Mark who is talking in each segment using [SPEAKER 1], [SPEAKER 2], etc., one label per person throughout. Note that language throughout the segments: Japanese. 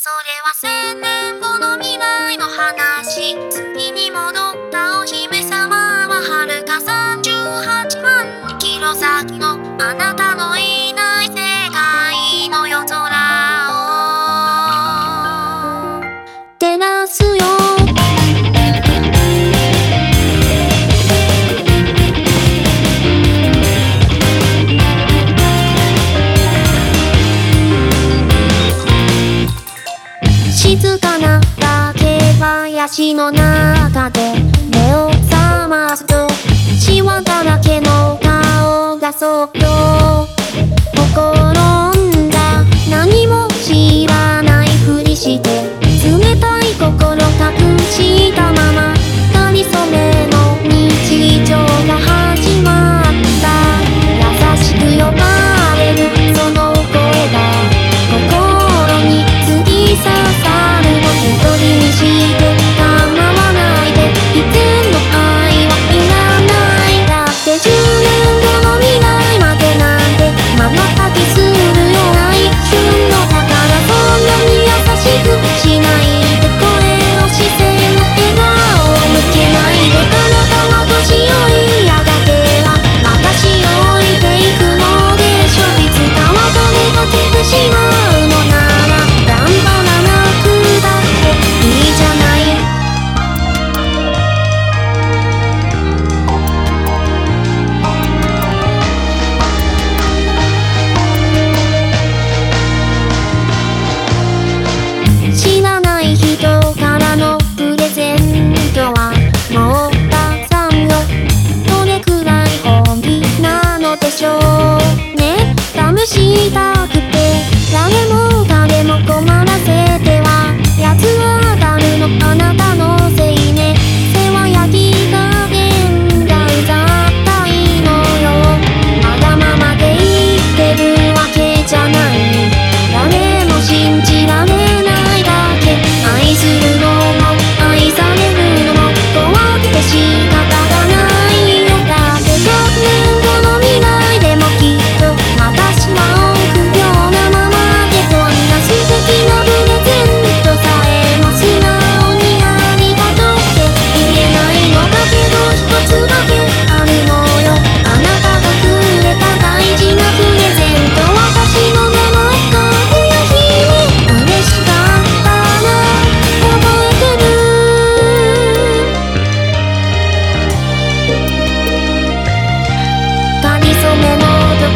[SPEAKER 1] それは千年後の未来の話。次に戻る静かな竹林の中で目を覚ますとシワだらけの顔がそっと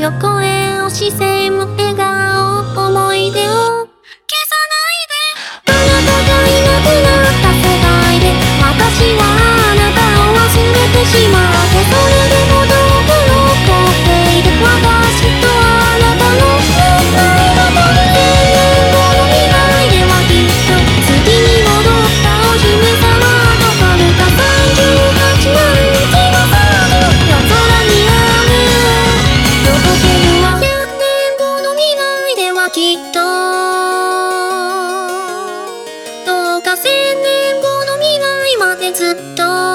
[SPEAKER 1] 横へ押し姿勢も笑顔思い出を消さないで。あなたがいなくなった世界で私はあなたを忘れてしまう。っと